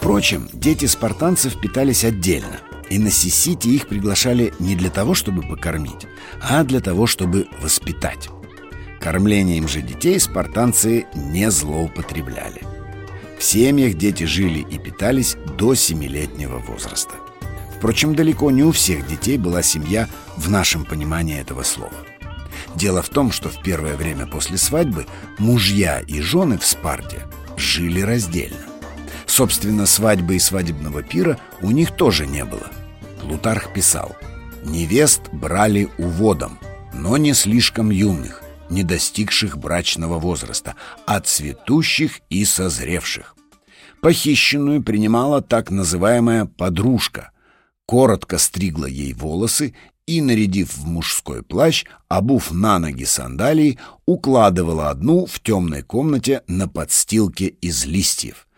Впрочем, дети спартанцев питались отдельно, и на Сисите их приглашали не для того, чтобы покормить, а для того, чтобы воспитать. Кормлением же детей спартанцы не злоупотребляли. В семьях дети жили и питались до семилетнего возраста. Впрочем, далеко не у всех детей была семья в нашем понимании этого слова. Дело в том, что в первое время после свадьбы мужья и жены в Спарте жили раздельно. Собственно, свадьбы и свадебного пира у них тоже не было. Плутарх писал «Невест брали уводом, но не слишком юных, не достигших брачного возраста, а цветущих и созревших. Похищенную принимала так называемая «подружка», коротко стригла ей волосы и, нарядив в мужской плащ, обув на ноги сандалии, укладывала одну в темной комнате на подстилке из листьев.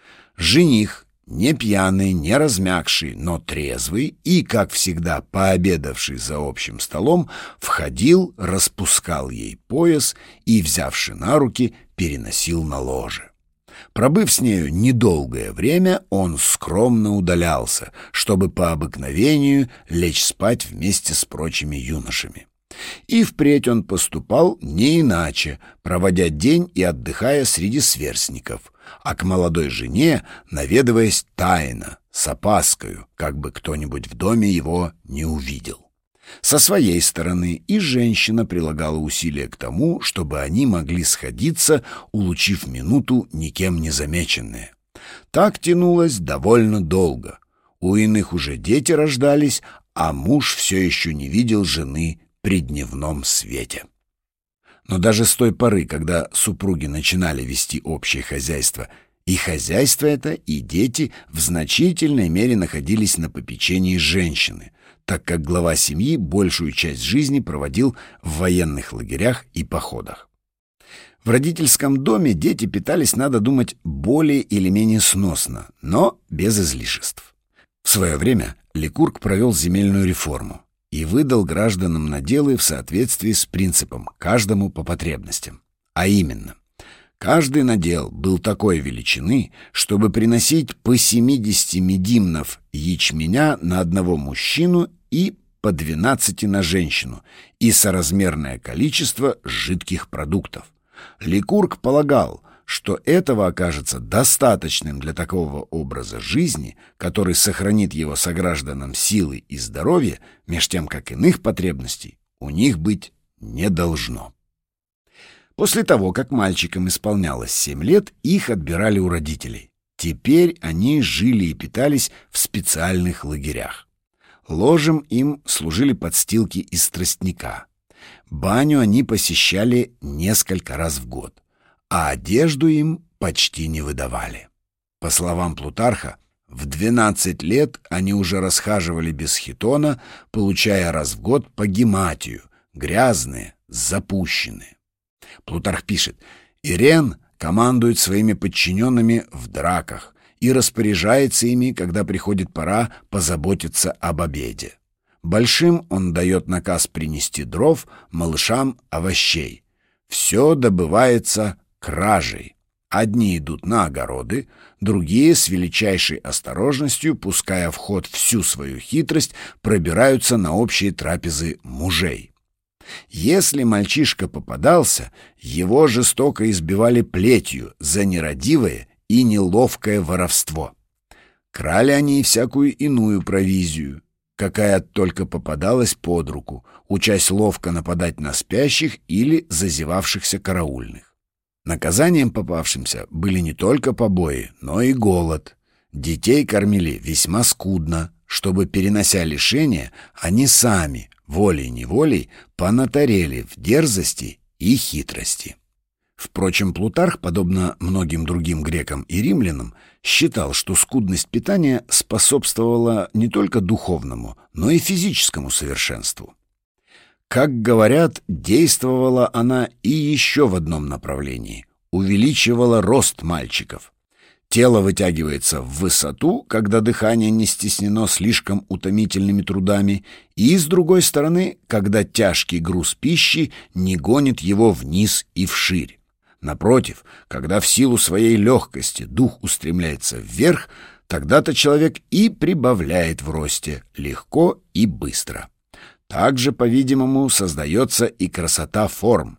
Жених, не пьяный, не размягший, но трезвый и, как всегда, пообедавший за общим столом, входил, распускал ей пояс и, взявши на руки, переносил на ложе. Пробыв с нею недолгое время, он скромно удалялся, чтобы по обыкновению лечь спать вместе с прочими юношами. И впредь он поступал не иначе, проводя день и отдыхая среди сверстников, а к молодой жене наведываясь тайно, с опаскою, как бы кто-нибудь в доме его не увидел. Со своей стороны и женщина прилагала усилия к тому, чтобы они могли сходиться, улучив минуту никем не замеченные. Так тянулось довольно долго. У иных уже дети рождались, а муж все еще не видел жены при дневном свете. Но даже с той поры, когда супруги начинали вести общее хозяйство, и хозяйство это, и дети в значительной мере находились на попечении женщины, так как глава семьи большую часть жизни проводил в военных лагерях и походах. В родительском доме дети питались, надо думать, более или менее сносно, но без излишеств. В свое время Ликург провел земельную реформу и выдал гражданам наделы в соответствии с принципом «каждому по потребностям». А именно, каждый надел был такой величины, чтобы приносить по 70 медимнов ячменя на одного мужчину и по 12 на женщину и соразмерное количество жидких продуктов. Ликург полагал – что этого окажется достаточным для такого образа жизни, который сохранит его согражданам силы и здоровье, меж тем как иных потребностей у них быть не должно. После того, как мальчикам исполнялось семь лет, их отбирали у родителей. Теперь они жили и питались в специальных лагерях. Ложем им служили подстилки из тростника. Баню они посещали несколько раз в год а одежду им почти не выдавали. По словам Плутарха, в 12 лет они уже расхаживали без хитона, получая раз в год по гематию, грязные, запущенные. Плутарх пишет, «Ирен командует своими подчиненными в драках и распоряжается ими, когда приходит пора позаботиться об обеде. Большим он дает наказ принести дров, малышам — овощей. Все добывается кражей. Одни идут на огороды, другие с величайшей осторожностью, пуская в ход всю свою хитрость, пробираются на общие трапезы мужей. Если мальчишка попадался, его жестоко избивали плетью за нерадивое и неловкое воровство. Крали они и всякую иную провизию, какая только попадалась под руку, учась ловко нападать на спящих или зазевавшихся караульных. Наказанием попавшимся были не только побои, но и голод. Детей кормили весьма скудно, чтобы, перенося лишения, они сами, волей-неволей, понатарели в дерзости и хитрости. Впрочем, Плутарх, подобно многим другим грекам и римлянам, считал, что скудность питания способствовала не только духовному, но и физическому совершенству. Как говорят, действовала она и еще в одном направлении — увеличивала рост мальчиков. Тело вытягивается в высоту, когда дыхание не стеснено слишком утомительными трудами, и, с другой стороны, когда тяжкий груз пищи не гонит его вниз и вширь. Напротив, когда в силу своей легкости дух устремляется вверх, тогда-то человек и прибавляет в росте легко и быстро. Также, по-видимому, создается и красота форм.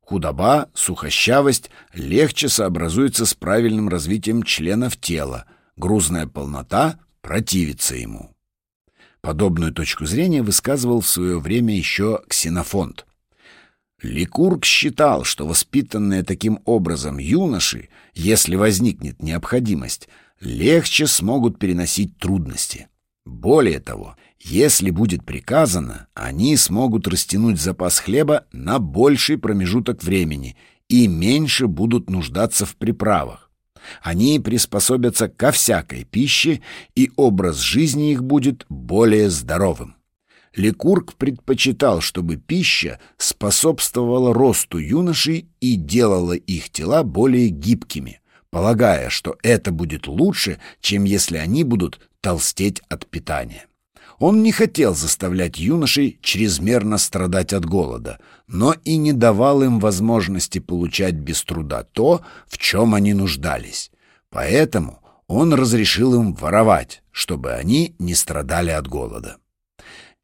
Худоба, сухощавость легче сообразуется с правильным развитием членов тела, грузная полнота противится ему. Подобную точку зрения высказывал в свое время еще Ксенофонт. Ликург считал, что воспитанные таким образом юноши, если возникнет необходимость, легче смогут переносить трудности. Более того, если будет приказано, они смогут растянуть запас хлеба на больший промежуток времени и меньше будут нуждаться в приправах. Они приспособятся ко всякой пище, и образ жизни их будет более здоровым. Лекург предпочитал, чтобы пища способствовала росту юношей и делала их тела более гибкими, полагая, что это будет лучше, чем если они будут толстеть от питания. Он не хотел заставлять юношей чрезмерно страдать от голода, но и не давал им возможности получать без труда то, в чем они нуждались. Поэтому он разрешил им воровать, чтобы они не страдали от голода.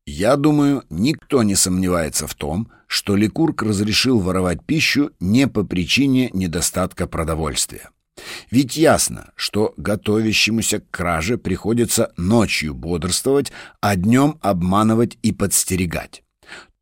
Я думаю, никто не сомневается в том, что Ликург разрешил воровать пищу не по причине недостатка продовольствия. Ведь ясно, что готовящемуся к краже приходится ночью бодрствовать, а днем обманывать и подстерегать.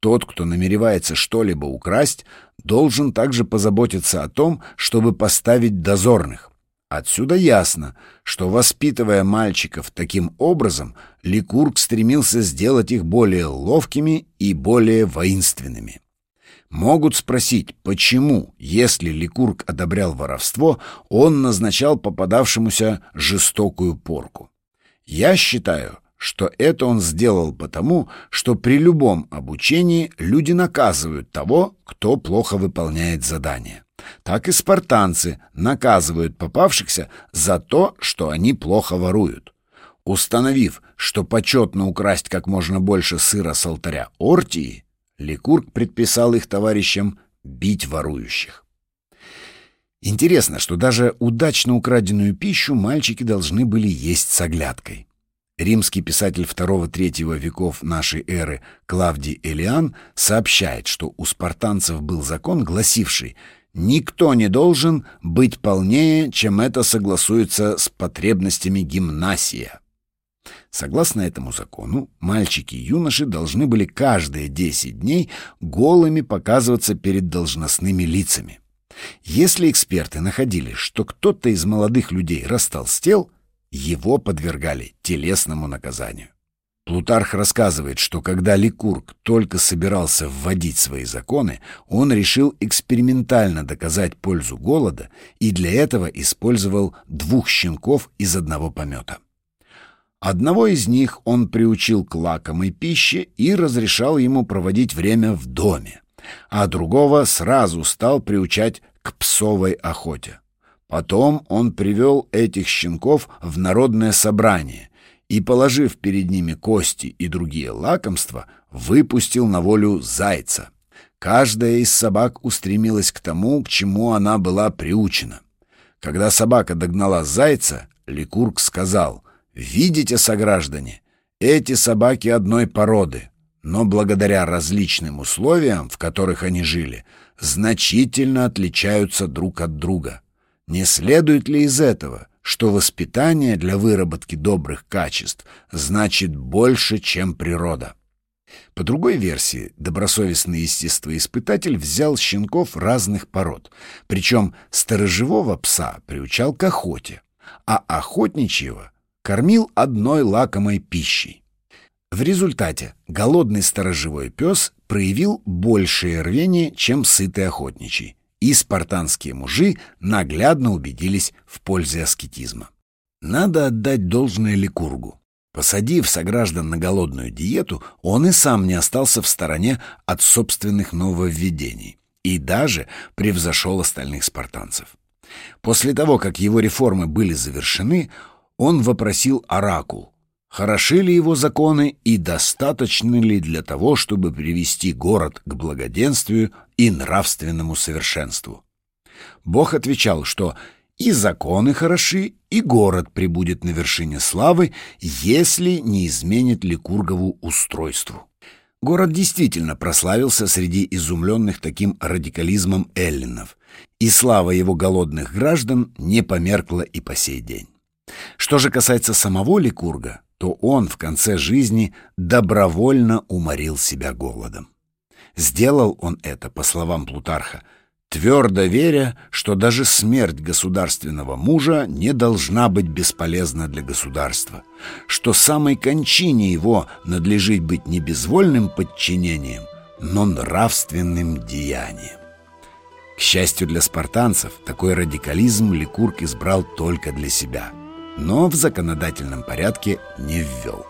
Тот, кто намеревается что-либо украсть, должен также позаботиться о том, чтобы поставить дозорных. Отсюда ясно, что, воспитывая мальчиков таким образом, Ликург стремился сделать их более ловкими и более воинственными. Могут спросить, почему, если Ликург одобрял воровство, он назначал попадавшемуся жестокую порку. Я считаю, что это он сделал потому, что при любом обучении люди наказывают того, кто плохо выполняет задание. Так и спартанцы наказывают попавшихся за то, что они плохо воруют. Установив, что почетно украсть как можно больше сыра с алтаря Ортии, Ликург предписал их товарищам бить ворующих. Интересно, что даже удачно украденную пищу мальчики должны были есть с оглядкой. Римский писатель II-III веков нашей эры Клавдий Элиан сообщает, что у спартанцев был закон, гласивший «Никто не должен быть полнее, чем это согласуется с потребностями гимнасия». Согласно этому закону, мальчики и юноши должны были каждые 10 дней голыми показываться перед должностными лицами. Если эксперты находили, что кто-то из молодых людей растолстел, его подвергали телесному наказанию. Плутарх рассказывает, что когда Ликург только собирался вводить свои законы, он решил экспериментально доказать пользу голода и для этого использовал двух щенков из одного помета. Одного из них он приучил к лакомой пище и разрешал ему проводить время в доме, а другого сразу стал приучать к псовой охоте. Потом он привел этих щенков в народное собрание и, положив перед ними кости и другие лакомства, выпустил на волю зайца. Каждая из собак устремилась к тому, к чему она была приучена. Когда собака догнала зайца, Ликург сказал — Видите, сограждане, эти собаки одной породы, но благодаря различным условиям, в которых они жили, значительно отличаются друг от друга. Не следует ли из этого, что воспитание для выработки добрых качеств значит больше, чем природа? По другой версии, добросовестный естествоиспытатель взял щенков разных пород, причем сторожевого пса приучал к охоте, а охотничьего кормил одной лакомой пищей. В результате голодный сторожевой пес проявил большее рвение, чем сытый охотничий, и спартанские мужи наглядно убедились в пользе аскетизма. Надо отдать должное Ликургу. Посадив сограждан на голодную диету, он и сам не остался в стороне от собственных нововведений и даже превзошел остальных спартанцев. После того, как его реформы были завершены, он вопросил оракул, хороши ли его законы и достаточны ли для того, чтобы привести город к благоденствию и нравственному совершенству. Бог отвечал, что И законы хороши, и город прибудет на вершине славы, если не изменит Ликургову устройству. Город действительно прославился среди изумленных таким радикализмом эллинов, и слава его голодных граждан не померкла и по сей день. Что же касается самого Ликурга, то он в конце жизни добровольно уморил себя голодом. Сделал он это, по словам Плутарха, твердо веря, что даже смерть государственного мужа не должна быть бесполезна для государства, что самой кончине его надлежит быть не безвольным подчинением, но нравственным деянием. К счастью для спартанцев, такой радикализм Ликург избрал только для себя, но в законодательном порядке не ввел.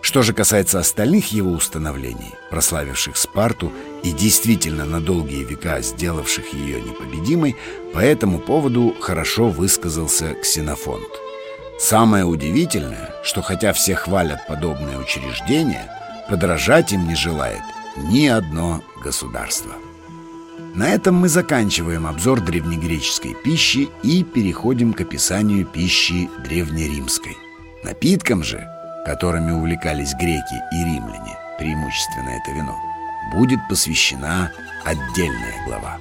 Что же касается остальных его установлений, прославивших Спарту и действительно на долгие века сделавших ее непобедимой, по этому поводу хорошо высказался Ксенофонт. Самое удивительное, что хотя все хвалят подобные учреждения, подражать им не желает ни одно государство. На этом мы заканчиваем обзор древнегреческой пищи и переходим к описанию пищи древнеримской. Напиткам же – которыми увлекались греки и римляне, преимущественно это вино, будет посвящена отдельная глава.